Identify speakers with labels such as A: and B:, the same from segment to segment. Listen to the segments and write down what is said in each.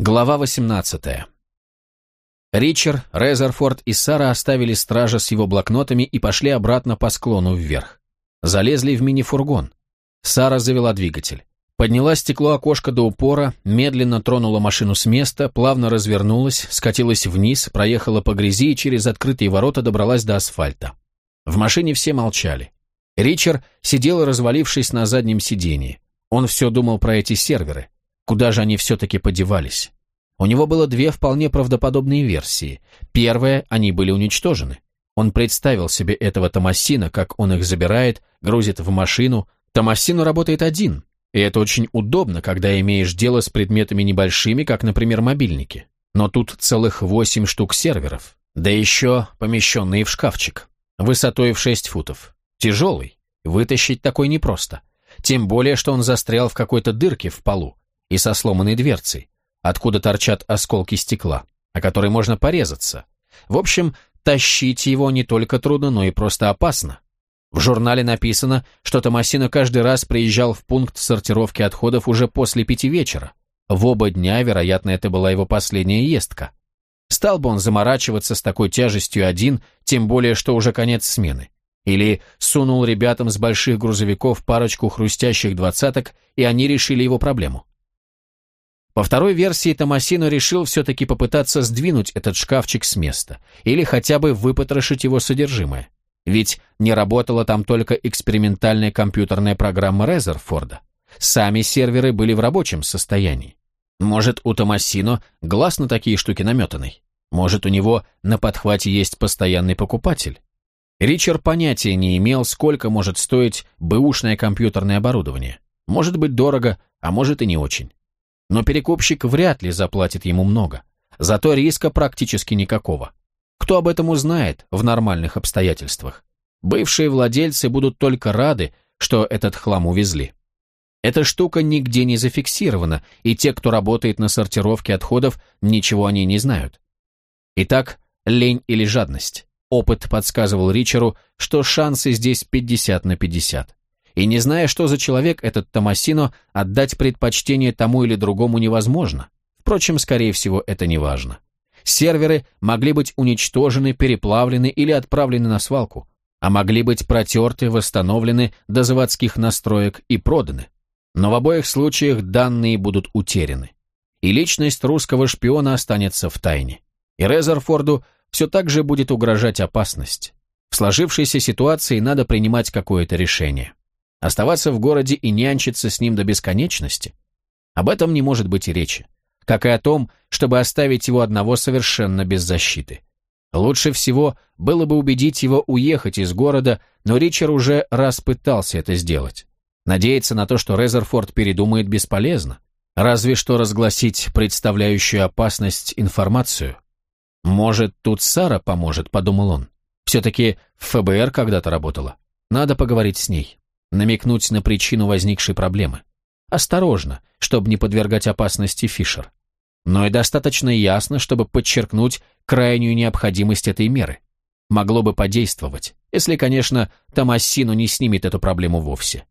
A: Глава 18. Ричард, Резерфорд и Сара оставили стража с его блокнотами и пошли обратно по склону вверх. Залезли в мини-фургон. Сара завела двигатель. Подняла стекло окошка до упора, медленно тронула машину с места, плавно развернулась, скатилась вниз, проехала по грязи и через открытые ворота добралась до асфальта. В машине все молчали. Ричард сидел, развалившись на заднем сидении. Он все думал про эти серверы. Куда же они все-таки подевались? У него было две вполне правдоподобные версии. Первая, они были уничтожены. Он представил себе этого Томасина, как он их забирает, грузит в машину. Томасину работает один, и это очень удобно, когда имеешь дело с предметами небольшими, как, например, мобильники. Но тут целых восемь штук серверов, да еще помещенные в шкафчик, высотой в шесть футов. Тяжелый, вытащить такой непросто. Тем более, что он застрял в какой-то дырке в полу, и со сломанной дверцей, откуда торчат осколки стекла, о которой можно порезаться. В общем, тащить его не только трудно, но и просто опасно. В журнале написано, что Томасино каждый раз приезжал в пункт сортировки отходов уже после пяти вечера. В оба дня, вероятно, это была его последняя ездка. Стал бы он заморачиваться с такой тяжестью один, тем более, что уже конец смены. Или сунул ребятам с больших грузовиков парочку хрустящих двадцаток, и они решили его проблему. По второй версии Томасино решил все-таки попытаться сдвинуть этот шкафчик с места, или хотя бы выпотрошить его содержимое. Ведь не работала там только экспериментальная компьютерная программа Резерфорда. Сами серверы были в рабочем состоянии. Может, у Томасино глаз на такие штуки наметанный? Может, у него на подхвате есть постоянный покупатель? Ричард понятия не имел, сколько может стоить бэушное компьютерное оборудование. Может быть дорого, а может и не очень. Но перекупщик вряд ли заплатит ему много. Зато риска практически никакого. Кто об этом узнает в нормальных обстоятельствах? Бывшие владельцы будут только рады, что этот хлам увезли. Эта штука нигде не зафиксирована, и те, кто работает на сортировке отходов, ничего о ней не знают. Итак, лень или жадность? Опыт подсказывал Ричеру, что шансы здесь 50 на 50 и не зная, что за человек этот Томасино, отдать предпочтение тому или другому невозможно. Впрочем, скорее всего, это не важно. Серверы могли быть уничтожены, переплавлены или отправлены на свалку, а могли быть протерты, восстановлены до заводских настроек и проданы. Но в обоих случаях данные будут утеряны. И личность русского шпиона останется в тайне. И Резерфорду все так же будет угрожать опасность. В сложившейся ситуации надо принимать какое-то решение. Оставаться в городе и нянчиться с ним до бесконечности? Об этом не может быть и речи. Как и о том, чтобы оставить его одного совершенно без защиты. Лучше всего было бы убедить его уехать из города, но Ричард уже раз пытался это сделать. Надеяться на то, что Резерфорд передумает, бесполезно. Разве что разгласить представляющую опасность информацию. «Может, тут Сара поможет», — подумал он. «Все-таки в ФБР когда-то работала. Надо поговорить с ней» намекнуть на причину возникшей проблемы. Осторожно, чтобы не подвергать опасности Фишер. Но и достаточно ясно, чтобы подчеркнуть крайнюю необходимость этой меры. Могло бы подействовать, если, конечно, Томасину не снимет эту проблему вовсе.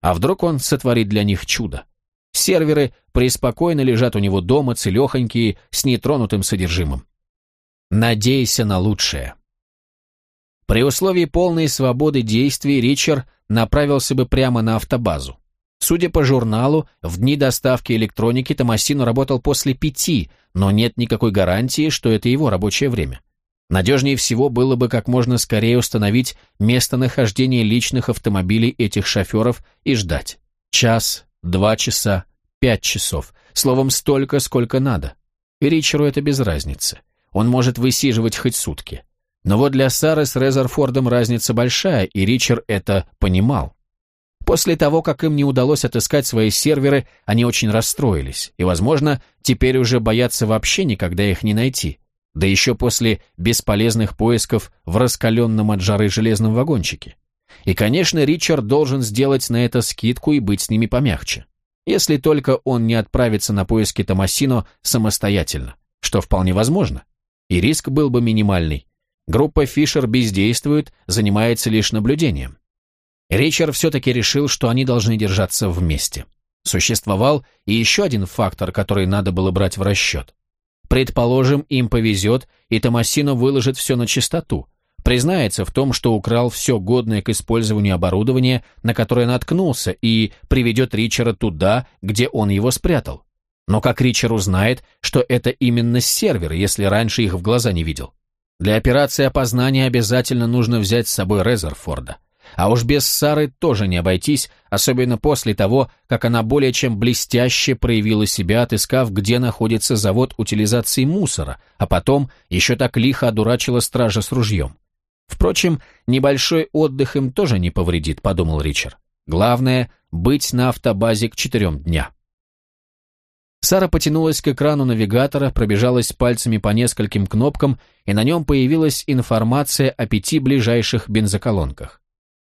A: А вдруг он сотворит для них чудо? Серверы преспокойно лежат у него дома, целехонькие, с нетронутым содержимым. Надейся на лучшее. При условии полной свободы действий Ричард направился бы прямо на автобазу. Судя по журналу, в дни доставки электроники Томасино работал после пяти, но нет никакой гарантии, что это его рабочее время. Надежнее всего было бы как можно скорее установить местонахождение личных автомобилей этих шоферов и ждать. Час, два часа, пять часов. Словом, столько, сколько надо. И Ричеру это без разницы. Он может высиживать хоть сутки. Но вот для Сары с Резерфордом разница большая, и Ричард это понимал. После того, как им не удалось отыскать свои серверы, они очень расстроились, и, возможно, теперь уже боятся вообще никогда их не найти, да еще после бесполезных поисков в раскаленном от жары железном вагончике. И, конечно, Ричард должен сделать на это скидку и быть с ними помягче. Если только он не отправится на поиски Томасино самостоятельно, что вполне возможно. И риск был бы минимальный. Группа Фишер бездействует, занимается лишь наблюдением. Ричард все-таки решил, что они должны держаться вместе. Существовал и еще один фактор, который надо было брать в расчет. Предположим, им повезет, и Томасино выложит все на чистоту. Признается в том, что украл все годное к использованию оборудование, на которое наткнулся, и приведет Ричера туда, где он его спрятал. Но как Ричер узнает, что это именно сервер, если раньше их в глаза не видел? Для операции опознания обязательно нужно взять с собой Резерфорда. А уж без Сары тоже не обойтись, особенно после того, как она более чем блестяще проявила себя, отыскав, где находится завод утилизации мусора, а потом еще так лихо одурачила стража с ружьем. Впрочем, небольшой отдых им тоже не повредит, подумал Ричард. Главное — быть на автобазе к четырем дня. Сара потянулась к экрану навигатора, пробежалась пальцами по нескольким кнопкам, и на нем появилась информация о пяти ближайших бензоколонках.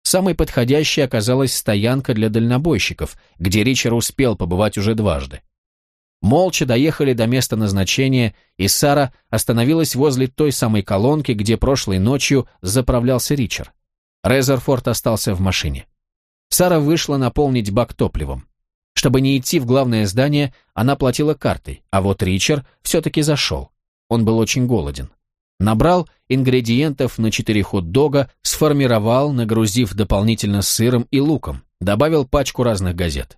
A: Самой подходящей оказалась стоянка для дальнобойщиков, где Ричард успел побывать уже дважды. Молча доехали до места назначения, и Сара остановилась возле той самой колонки, где прошлой ночью заправлялся Ричард. Резерфорд остался в машине. Сара вышла наполнить бак топливом. Чтобы не идти в главное здание, она платила картой, а вот Ричард все-таки зашел. Он был очень голоден. Набрал ингредиентов на четыре хот-дога, сформировал, нагрузив дополнительно сыром и луком, добавил пачку разных газет.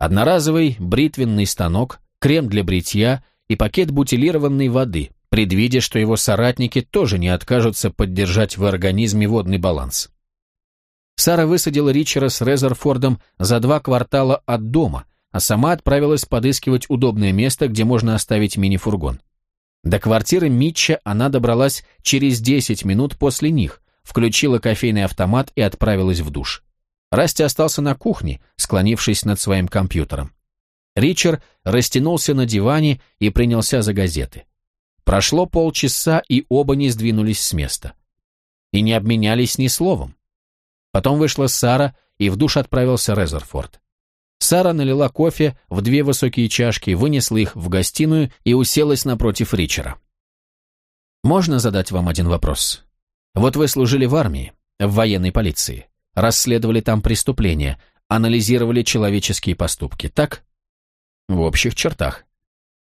A: Одноразовый бритвенный станок, крем для бритья и пакет бутилированной воды, предвидя, что его соратники тоже не откажутся поддержать в организме водный баланс. Сара высадила Ричера с Резерфордом за два квартала от дома, а сама отправилась подыскивать удобное место, где можно оставить мини-фургон. До квартиры Митча она добралась через 10 минут после них, включила кофейный автомат и отправилась в душ. Расти остался на кухне, склонившись над своим компьютером. Ричард растянулся на диване и принялся за газеты. Прошло полчаса, и оба не сдвинулись с места. И не обменялись ни словом. Потом вышла Сара, и в душ отправился Резерфорд. Сара налила кофе в две высокие чашки, вынесла их в гостиную и уселась напротив Ричера. «Можно задать вам один вопрос? Вот вы служили в армии, в военной полиции, расследовали там преступления, анализировали человеческие поступки, так?» «В общих чертах.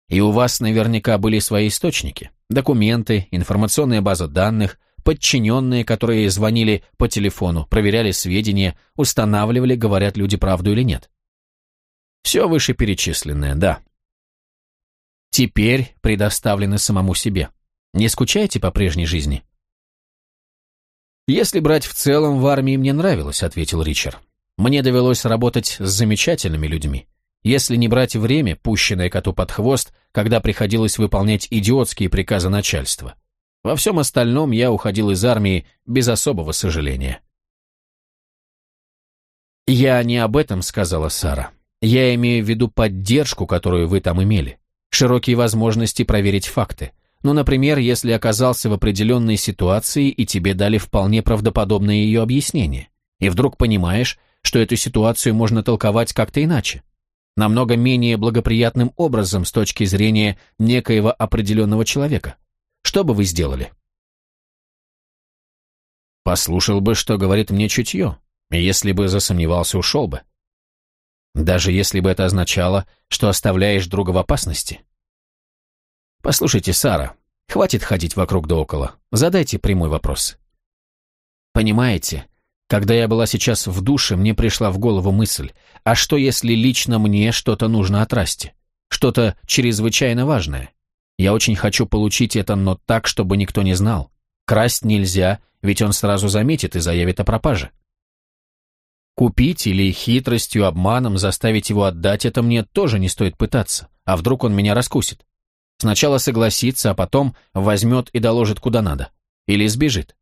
A: И у вас наверняка были свои источники, документы, информационная база данных, подчиненные, которые звонили по телефону, проверяли сведения, устанавливали, говорят люди правду или нет. Все вышеперечисленное, да. Теперь предоставлены самому себе. Не скучаете по прежней жизни? «Если брать в целом, в армии мне нравилось», — ответил Ричард. «Мне довелось работать с замечательными людьми. Если не брать время, пущенное коту под хвост, когда приходилось выполнять идиотские приказы начальства. Во всем остальном я уходил из армии без особого сожаления». «Я не об этом», — сказала Сара. Я имею в виду поддержку, которую вы там имели, широкие возможности проверить факты. Ну, например, если оказался в определенной ситуации и тебе дали вполне правдоподобное ее объяснение, и вдруг понимаешь, что эту ситуацию можно толковать как-то иначе, намного менее благоприятным образом с точки зрения некоего определенного человека. Что бы вы сделали? Послушал бы, что говорит мне чутье, если бы засомневался, ушел бы. Даже если бы это означало, что оставляешь друга в опасности. Послушайте, Сара, хватит ходить вокруг да около. Задайте прямой вопрос. Понимаете, когда я была сейчас в душе, мне пришла в голову мысль, а что если лично мне что-то нужно от Расти? Что-то чрезвычайно важное? Я очень хочу получить это, но так, чтобы никто не знал. Красть нельзя, ведь он сразу заметит и заявит о пропаже. Купить или хитростью, обманом заставить его отдать это мне тоже не стоит пытаться, а вдруг он меня раскусит. Сначала согласится, а потом возьмет и доложит куда надо. Или сбежит.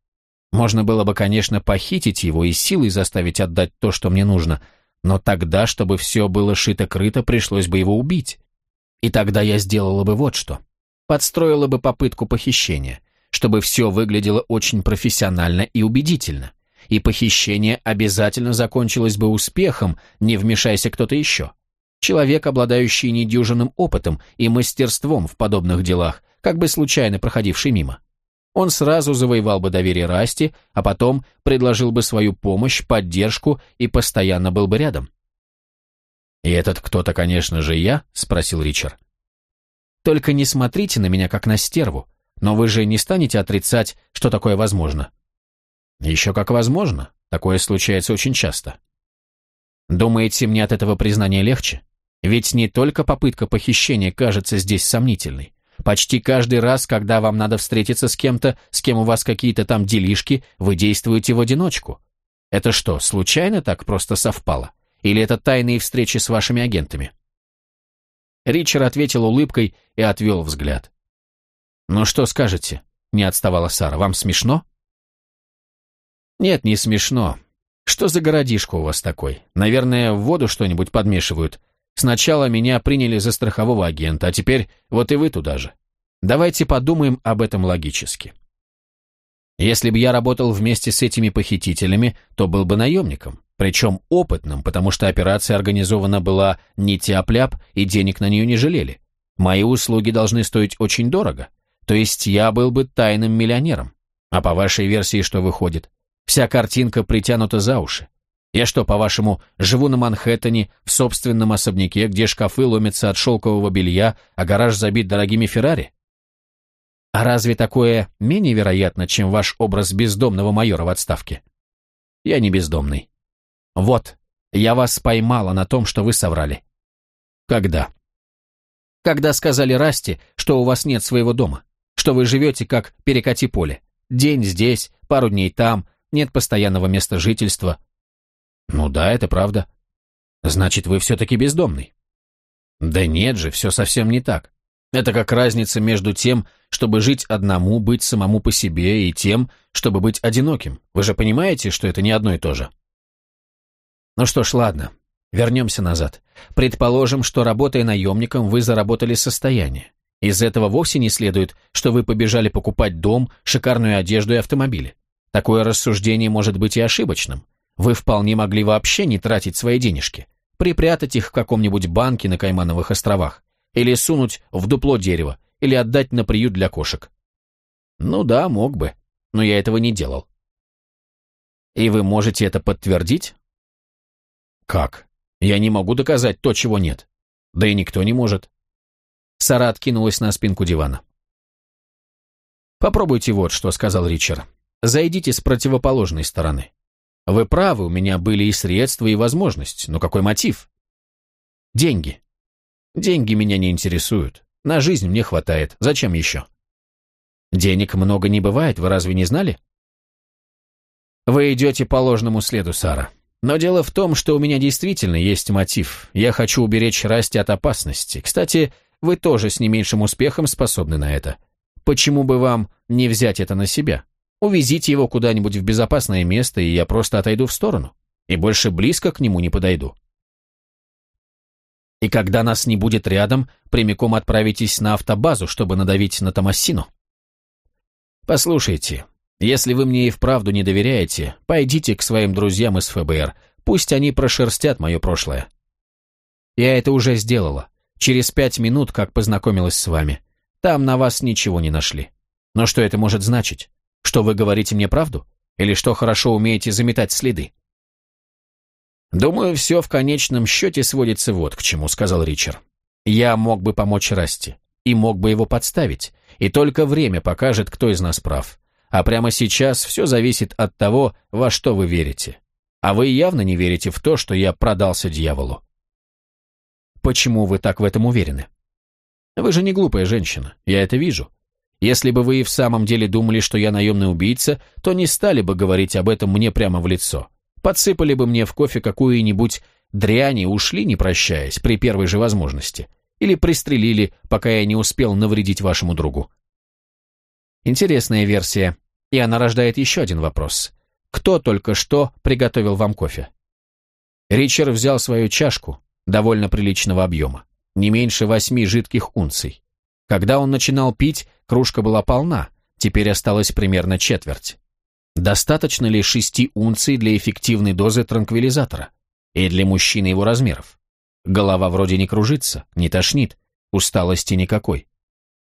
A: Можно было бы, конечно, похитить его и силой заставить отдать то, что мне нужно, но тогда, чтобы все было шито-крыто, пришлось бы его убить. И тогда я сделала бы вот что. Подстроила бы попытку похищения, чтобы все выглядело очень профессионально и убедительно и похищение обязательно закончилось бы успехом, не вмешайся кто-то еще. Человек, обладающий недюжинным опытом и мастерством в подобных делах, как бы случайно проходивший мимо. Он сразу завоевал бы доверие Расти, а потом предложил бы свою помощь, поддержку и постоянно был бы рядом. «И этот кто-то, конечно же, я?» — спросил Ричард. «Только не смотрите на меня, как на стерву. Но вы же не станете отрицать, что такое возможно?» «Еще как возможно. Такое случается очень часто». «Думаете, мне от этого признания легче? Ведь не только попытка похищения кажется здесь сомнительной. Почти каждый раз, когда вам надо встретиться с кем-то, с кем у вас какие-то там делишки, вы действуете в одиночку. Это что, случайно так просто совпало? Или это тайные встречи с вашими агентами?» Ричард ответил улыбкой и отвел взгляд. «Ну что скажете?» — не отставала Сара. «Вам смешно?» «Нет, не смешно. Что за городишко у вас такой? Наверное, в воду что-нибудь подмешивают. Сначала меня приняли за страхового агента, а теперь вот и вы туда же. Давайте подумаем об этом логически. Если бы я работал вместе с этими похитителями, то был бы наемником, причем опытным, потому что операция организована была не тяп-ляп и денег на нее не жалели. Мои услуги должны стоить очень дорого, то есть я был бы тайным миллионером. А по вашей версии что выходит? Вся картинка притянута за уши. Я что, по-вашему, живу на Манхэттене, в собственном особняке, где шкафы ломятся от шелкового белья, а гараж забит дорогими Феррари? А разве такое менее вероятно, чем ваш образ бездомного майора в отставке? Я не бездомный. Вот, я вас поймала на том, что вы соврали. Когда? Когда сказали Расти, что у вас нет своего дома, что вы живете как перекати поле. День здесь, пару дней там, нет постоянного места жительства. Ну да, это правда. Значит, вы все-таки бездомный. Да нет же, все совсем не так. Это как разница между тем, чтобы жить одному, быть самому по себе, и тем, чтобы быть одиноким. Вы же понимаете, что это не одно и то же? Ну что ж, ладно. Вернемся назад. Предположим, что, работая наемником, вы заработали состояние. Из этого вовсе не следует, что вы побежали покупать дом, шикарную одежду и автомобили. Такое рассуждение может быть и ошибочным. Вы вполне могли вообще не тратить свои денежки, припрятать их в каком-нибудь банке на Каймановых островах, или сунуть в дупло дерева, или отдать на приют для кошек. Ну да, мог бы, но я этого не делал. И вы можете это подтвердить? Как? Я не могу доказать то, чего нет. Да и никто не может. Сара откинулась на спинку дивана. «Попробуйте вот что», — сказал Ричард. «Зайдите с противоположной стороны. Вы правы, у меня были и средства, и возможность, но какой мотив? Деньги. Деньги меня не интересуют. На жизнь мне хватает. Зачем еще? Денег много не бывает, вы разве не знали? Вы идете по ложному следу, Сара. Но дело в том, что у меня действительно есть мотив. Я хочу уберечь Расти от опасности. Кстати, вы тоже с не меньшим успехом способны на это. Почему бы вам не взять это на себя? Увезите его куда-нибудь в безопасное место, и я просто отойду в сторону. И больше близко к нему не подойду. И когда нас не будет рядом, прямиком отправитесь на автобазу, чтобы надавить на Томасину. Послушайте, если вы мне и вправду не доверяете, пойдите к своим друзьям из ФБР, пусть они прошерстят мое прошлое. Я это уже сделала, через пять минут, как познакомилась с вами. Там на вас ничего не нашли. Но что это может значить? Что вы говорите мне правду? Или что хорошо умеете заметать следы? «Думаю, все в конечном счете сводится вот к чему», — сказал Ричард. «Я мог бы помочь Расти, и мог бы его подставить, и только время покажет, кто из нас прав. А прямо сейчас все зависит от того, во что вы верите. А вы явно не верите в то, что я продался дьяволу». «Почему вы так в этом уверены?» «Вы же не глупая женщина, я это вижу. Если бы вы и в самом деле думали, что я наемный убийца, то не стали бы говорить об этом мне прямо в лицо подсыпали бы мне в кофе какую-нибудь дрянь и ушли, не прощаясь, при первой же возможности. Или пристрелили, пока я не успел навредить вашему другу. Интересная версия, и она рождает еще один вопрос. Кто только что приготовил вам кофе? Ричард взял свою чашку, довольно приличного объема, не меньше восьми жидких унций. Когда он начинал пить, кружка была полна, теперь осталось примерно четверть. Достаточно ли шести унций для эффективной дозы транквилизатора? И для мужчины его размеров? Голова вроде не кружится, не тошнит, усталости никакой.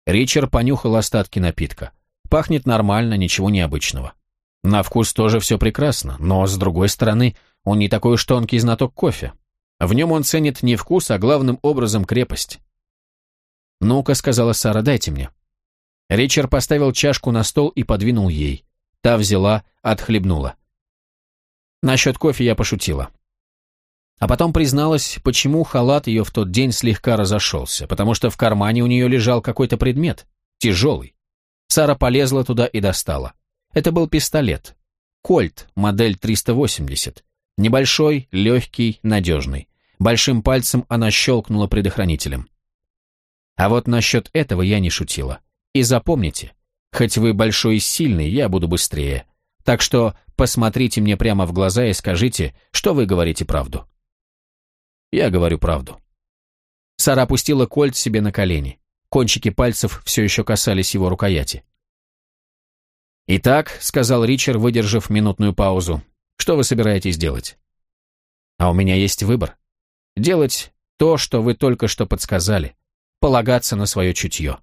A: Ричард понюхал остатки напитка. Пахнет нормально, ничего необычного. На вкус тоже все прекрасно, но, с другой стороны, он не такой уж тонкий знаток кофе. В нем он ценит не вкус, а главным образом крепость. «Ну-ка», — сказала Сара, — «дайте мне». Ричард поставил чашку на стол и подвинул ей. Та взяла, отхлебнула. Насчет кофе я пошутила. А потом призналась, почему халат ее в тот день слегка разошелся, потому что в кармане у нее лежал какой-то предмет, тяжелый. Сара полезла туда и достала. Это был пистолет. Кольт, модель 380. Небольшой, легкий, надежный. Большим пальцем она щелкнула предохранителем. А вот насчет этого я не шутила. И запомните, хоть вы большой и сильный, я буду быстрее. Так что посмотрите мне прямо в глаза и скажите, что вы говорите правду. Я говорю правду. Сара опустила кольт себе на колени. Кончики пальцев все еще касались его рукояти. «Итак», — сказал Ричард, выдержав минутную паузу, — «что вы собираетесь делать?» «А у меня есть выбор. Делать то, что вы только что подсказали. Полагаться на свое чутье».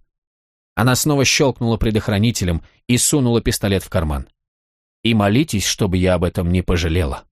A: Она снова щелкнула предохранителем и сунула пистолет в карман. «И молитесь, чтобы я об этом не пожалела».